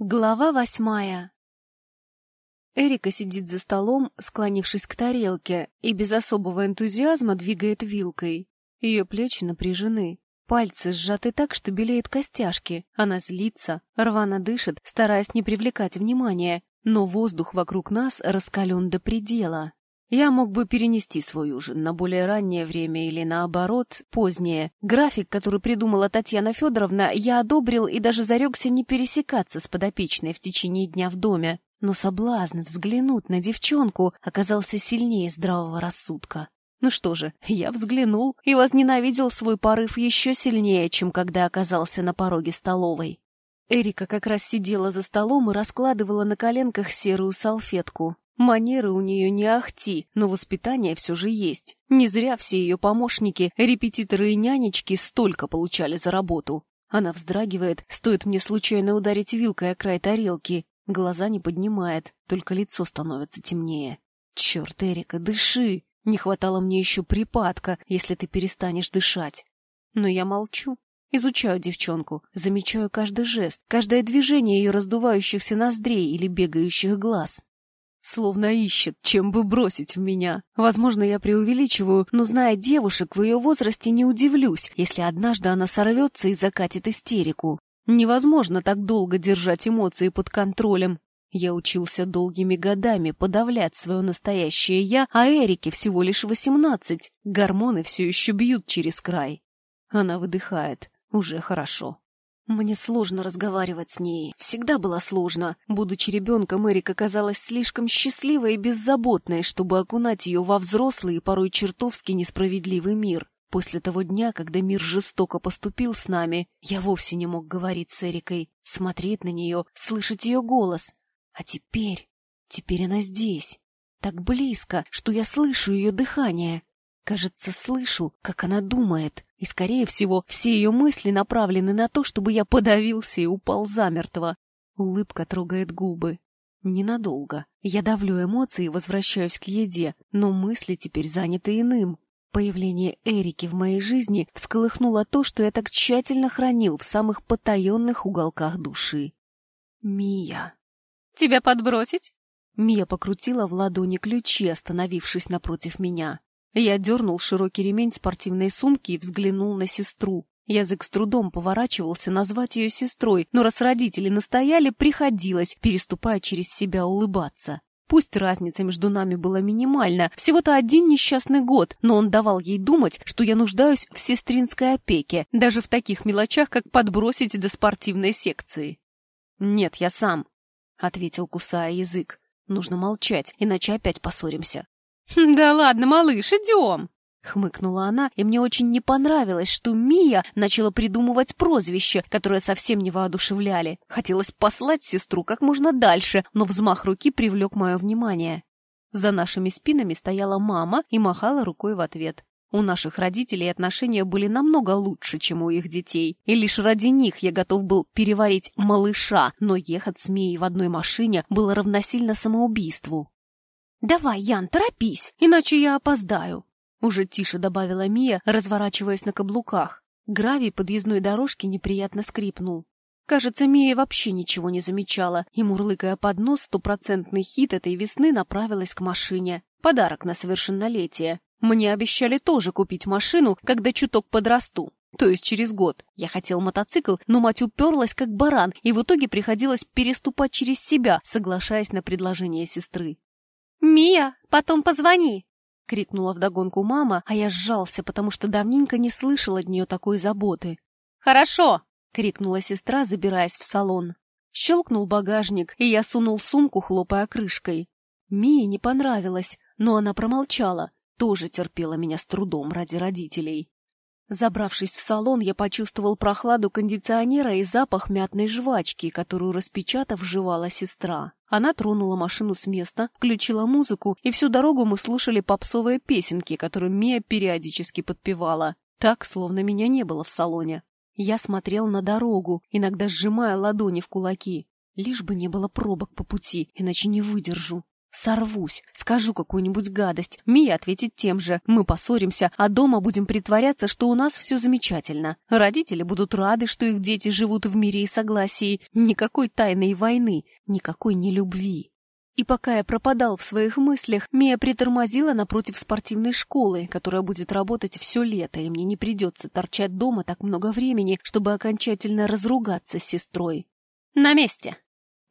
Глава восьмая Эрика сидит за столом, склонившись к тарелке, и без особого энтузиазма двигает вилкой. Ее плечи напряжены, пальцы сжаты так, что белеют костяшки. Она злится, рвано дышит, стараясь не привлекать внимания, но воздух вокруг нас раскален до предела. Я мог бы перенести свой ужин на более раннее время или, наоборот, позднее. График, который придумала Татьяна Федоровна, я одобрил и даже зарекся не пересекаться с подопечной в течение дня в доме. Но соблазн взглянуть на девчонку оказался сильнее здравого рассудка. Ну что же, я взглянул и возненавидел свой порыв еще сильнее, чем когда оказался на пороге столовой. Эрика как раз сидела за столом и раскладывала на коленках серую салфетку. Манеры у нее не ахти, но воспитание все же есть. Не зря все ее помощники, репетиторы и нянечки столько получали за работу. Она вздрагивает, стоит мне случайно ударить вилкой о край тарелки. Глаза не поднимает, только лицо становится темнее. Черт, Эрика, дыши! Не хватало мне еще припадка, если ты перестанешь дышать. Но я молчу. Изучаю девчонку, замечаю каждый жест, каждое движение ее раздувающихся ноздрей или бегающих глаз. Словно ищет, чем бы бросить в меня. Возможно, я преувеличиваю, но, зная девушек в ее возрасте, не удивлюсь, если однажды она сорвется и закатит истерику. Невозможно так долго держать эмоции под контролем. Я учился долгими годами подавлять свое настоящее «я», а Эрике всего лишь восемнадцать. Гормоны все еще бьют через край. Она выдыхает. Уже хорошо. Мне сложно разговаривать с ней. Всегда было сложно. Будучи ребенком, Эрика казалась слишком счастливой и беззаботной, чтобы окунать ее во взрослый и порой чертовски несправедливый мир. После того дня, когда мир жестоко поступил с нами, я вовсе не мог говорить с Эрикой, смотреть на нее, слышать ее голос. А теперь... Теперь она здесь. Так близко, что я слышу ее дыхание. Кажется, слышу, как она думает, и, скорее всего, все ее мысли направлены на то, чтобы я подавился и упал замертво. Улыбка трогает губы. Ненадолго. Я давлю эмоции и возвращаюсь к еде, но мысли теперь заняты иным. Появление Эрики в моей жизни всколыхнуло то, что я так тщательно хранил в самых потаенных уголках души. Мия. «Тебя подбросить?» Мия покрутила в ладони ключи, остановившись напротив меня. Я дернул широкий ремень спортивной сумки и взглянул на сестру. Язык с трудом поворачивался назвать ее сестрой, но раз родители настояли, приходилось, переступая через себя, улыбаться. Пусть разница между нами была минимальна, всего-то один несчастный год, но он давал ей думать, что я нуждаюсь в сестринской опеке, даже в таких мелочах, как подбросить до спортивной секции. «Нет, я сам», — ответил, кусая язык. «Нужно молчать, иначе опять поссоримся». Хм, «Да ладно, малыш, идем!» Хмыкнула она, и мне очень не понравилось, что Мия начала придумывать прозвища, которые совсем не воодушевляли. Хотелось послать сестру как можно дальше, но взмах руки привлек мое внимание. За нашими спинами стояла мама и махала рукой в ответ. У наших родителей отношения были намного лучше, чем у их детей, и лишь ради них я готов был переварить малыша, но ехать с Мией в одной машине было равносильно самоубийству. «Давай, Ян, торопись, иначе я опоздаю», — уже тише добавила Мия, разворачиваясь на каблуках. Гравий подъездной дорожки неприятно скрипнул. Кажется, Мия вообще ничего не замечала, и, мурлыкая под нос, стопроцентный хит этой весны направилась к машине. Подарок на совершеннолетие. Мне обещали тоже купить машину, когда чуток подрасту. То есть через год. Я хотел мотоцикл, но мать уперлась как баран, и в итоге приходилось переступать через себя, соглашаясь на предложение сестры. «Мия, потом позвони!» — крикнула вдогонку мама, а я сжался, потому что давненько не слышал от нее такой заботы. «Хорошо!» — крикнула сестра, забираясь в салон. Щелкнул багажник, и я сунул сумку, хлопая крышкой. Мии не понравилось, но она промолчала, тоже терпела меня с трудом ради родителей. Забравшись в салон, я почувствовал прохладу кондиционера и запах мятной жвачки, которую, распечатав, жевала сестра. Она тронула машину с места, включила музыку, и всю дорогу мы слушали попсовые песенки, которые Мия периодически подпевала. Так, словно меня не было в салоне. Я смотрел на дорогу, иногда сжимая ладони в кулаки. Лишь бы не было пробок по пути, иначе не выдержу. Сорвусь, скажу какую-нибудь гадость. Мия ответит тем же. Мы поссоримся, а дома будем притворяться, что у нас все замечательно. Родители будут рады, что их дети живут в мире и согласии. Никакой тайной войны, никакой нелюбви. И пока я пропадал в своих мыслях, Мия притормозила напротив спортивной школы, которая будет работать все лето, и мне не придется торчать дома так много времени, чтобы окончательно разругаться с сестрой. «На месте!»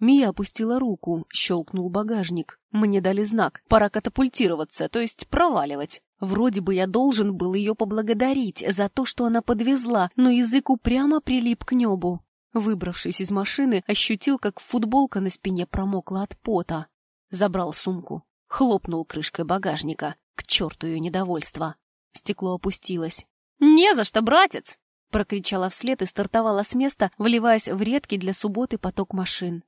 Мия опустила руку, щелкнул багажник. Мне дали знак. Пора катапультироваться, то есть проваливать. Вроде бы я должен был ее поблагодарить за то, что она подвезла, но язык упрямо прилип к небу. Выбравшись из машины, ощутил, как футболка на спине промокла от пота. Забрал сумку. Хлопнул крышкой багажника. К черту ее недовольство. Стекло опустилось. «Не за что, братец!» Прокричала вслед и стартовала с места, вливаясь в редкий для субботы поток машин.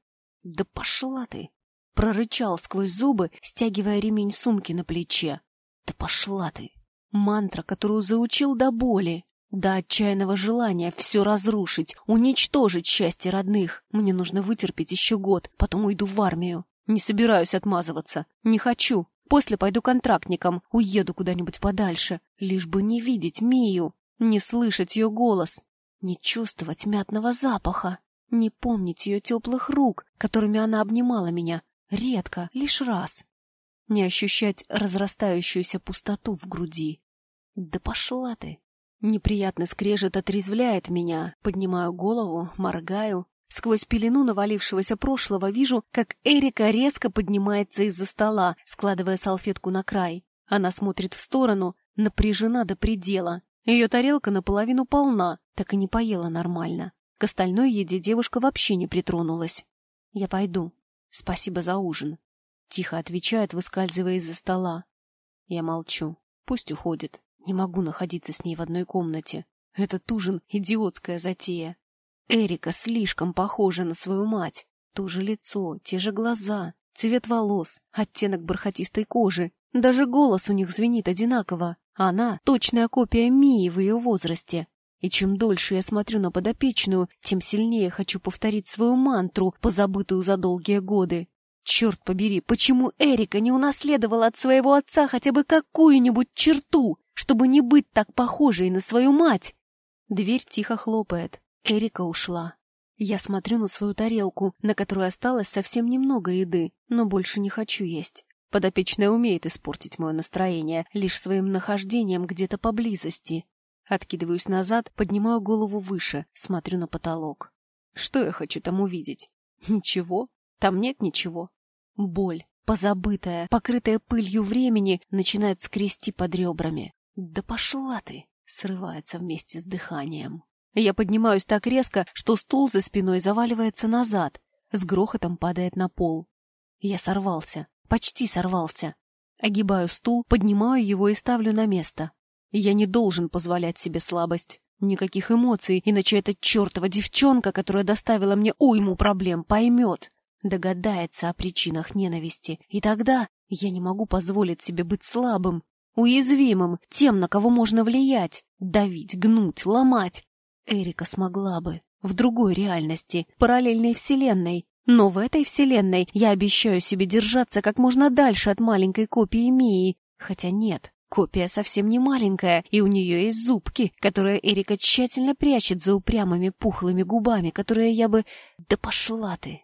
«Да пошла ты!» — прорычал сквозь зубы, стягивая ремень сумки на плече. «Да пошла ты!» Мантра, которую заучил до боли, до отчаянного желания все разрушить, уничтожить счастье родных. Мне нужно вытерпеть еще год, потом уйду в армию. Не собираюсь отмазываться. Не хочу. После пойду контрактником, уеду куда-нибудь подальше, лишь бы не видеть Мию, не слышать ее голос, не чувствовать мятного запаха. Не помнить ее теплых рук, которыми она обнимала меня, редко, лишь раз. Не ощущать разрастающуюся пустоту в груди. Да пошла ты! Неприятный скрежет отрезвляет меня. Поднимаю голову, моргаю. Сквозь пелену навалившегося прошлого вижу, как Эрика резко поднимается из-за стола, складывая салфетку на край. Она смотрит в сторону, напряжена до предела. Ее тарелка наполовину полна, так и не поела нормально. К остальной еде девушка вообще не притронулась. «Я пойду. Спасибо за ужин», — тихо отвечает, выскальзывая из-за стола. Я молчу. Пусть уходит. Не могу находиться с ней в одной комнате. Этот ужин — идиотская затея. Эрика слишком похожа на свою мать. То же лицо, те же глаза, цвет волос, оттенок бархатистой кожи. Даже голос у них звенит одинаково. Она — точная копия Мии в ее возрасте. И чем дольше я смотрю на подопечную, тем сильнее хочу повторить свою мантру, позабытую за долгие годы. Черт побери, почему Эрика не унаследовала от своего отца хотя бы какую-нибудь черту, чтобы не быть так похожей на свою мать? Дверь тихо хлопает. Эрика ушла. Я смотрю на свою тарелку, на которой осталось совсем немного еды, но больше не хочу есть. Подопечная умеет испортить мое настроение лишь своим нахождением где-то поблизости. Откидываюсь назад, поднимаю голову выше, смотрю на потолок. Что я хочу там увидеть? Ничего. Там нет ничего. Боль, позабытая, покрытая пылью времени, начинает скрести под ребрами. «Да пошла ты!» — срывается вместе с дыханием. Я поднимаюсь так резко, что стул за спиной заваливается назад, с грохотом падает на пол. Я сорвался, почти сорвался. Огибаю стул, поднимаю его и ставлю на место. Я не должен позволять себе слабость. Никаких эмоций, иначе эта чертова девчонка, которая доставила мне уйму проблем, поймет, догадается о причинах ненависти. И тогда я не могу позволить себе быть слабым, уязвимым, тем, на кого можно влиять, давить, гнуть, ломать. Эрика смогла бы. В другой реальности, параллельной вселенной. Но в этой вселенной я обещаю себе держаться как можно дальше от маленькой копии Мии. Хотя нет, Копия совсем не маленькая, и у нее есть зубки, которые Эрика тщательно прячет за упрямыми пухлыми губами, которые я бы... Да пошла ты!